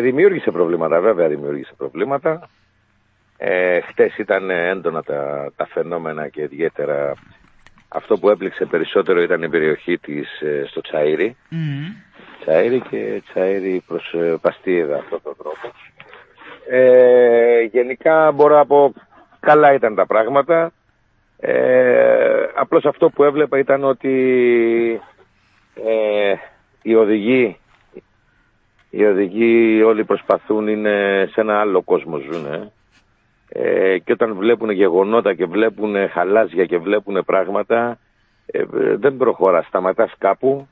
δημιούργησε προβλήματα, βέβαια δημιούργησε προβλήματα. Ε, χτες ήταν έντονα τα, τα φαινόμενα και ιδιαίτερα αυτό που έπληξε περισσότερο ήταν η περιοχή της ε, στο Τσαΐρι. Τσαΐρι και Τσαΐρι προς ε, Παστίδα αυτό το τρόπο. Ε, γενικά μπορώ να πω καλά ήταν τα πράγματα. Ε, απλώς αυτό που έβλεπα ήταν ότι ε, οι οδηγοί οι οδηγοί όλοι προσπαθούν, είναι σε ένα άλλο κόσμο ζουν. Ε, και όταν βλέπουν γεγονότα και βλέπουν χαλάζια και βλέπουν πράγματα, ε, δεν προχωρά. Σταματάς κάπου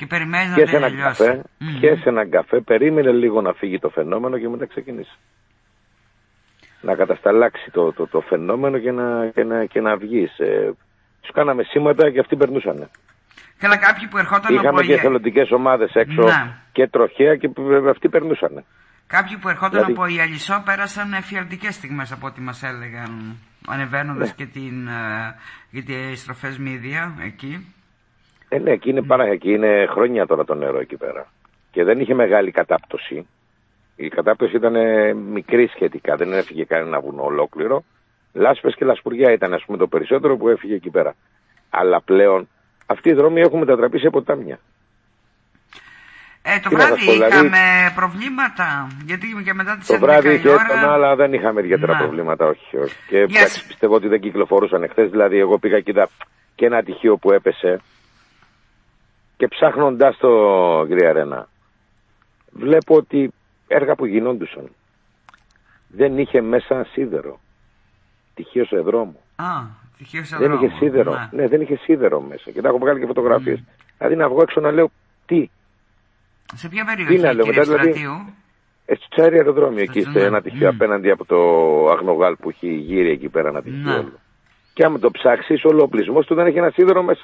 και περιμένεις και σε έναν καφέ, και σε έναν καφέ, περίμενε λίγο να φύγει το φαινόμενο και μετά ξεκινήσει. Να κατασταλάξει το, το, το φαινόμενο και να, και να, και να βγεις. Ε, τους κάναμε σήματα και αυτοί περνούσαν. Καλά, κάποιοι που ερχόταν Είχαμε από... και εθελοντικές ομάδες έξω Ναι. Και τροχέα και αυτοί περνούσαν. Κάποιοι που ερχόταν Δηλαδή- από η Αλυσό πέρασαν εφιαλτικές στιγμές από ό,τι μας έλεγαν ανεβαίνοντας Ναι. και την, ε, για τις στροφές μύδια εκεί. Ε, ναι, εκεί είναι, πάρα, εκεί είναι χρόνια τώρα το νερό εκεί πέρα. Και δεν είχε μεγάλη κατάπτωση. Η κατάπτωση ήταν ε, μικρή σχετικά, δεν έφυγε κανένα βουνό ολόκληρο. Λάσπες και λασπουριά ήταν ας πούμε το περισσότερο που έφυγε εκεί πέρα. Αλλά πλέον αυτοί οι δρόμοι έχουν μετατραπεί σε ποτάμια. Ε, το Τι να σας βράδυ πω, δηλαδή- είχαμε προβλήματα, γιατί και μετά τις Το 11 βράδυ η είχε ώρα... έτονα, αλλά δεν είχαμε ιδιαίτερα Ναι. προβλήματα, όχι. όχι. Και Yes. εντάξει, πιστεύω ότι δεν κυκλοφορούσαν εχθές. Δηλαδή, εγώ πήγα και είδα και ένα τυχείο που έπεσε. Και ψάχνοντα το, κυρία Ρένα, βλέπω ότι έργα που γινόντουσαν δεν είχε μέσα σίδερο. Τυχείο σε δρόμο. Α, τυχαίο σε Δεν δρόμο. είχε σίδερο. Ναι. Ναι. δεν είχε σίδερο μέσα. Και τα έχω βγάλει και φωτογραφίες. Δηλαδή να βγω έξω να λέω τι; Σε ποια περιοχή, να λέω, κύριε μετά δηλαδή- Στρατίου; Ε, στο τσάρι αεροδρόμιο εκεί, Στο- στο ένα τυχείο Μμ. απέναντι από το Αγνογάλ που έχει γύρει εκεί πέρα ένα τυχείο. Ναι. όλο. Και άμα το ψάξεις, όλο ο πλεισμό του δεν έχει ένα σίδερο μέσα.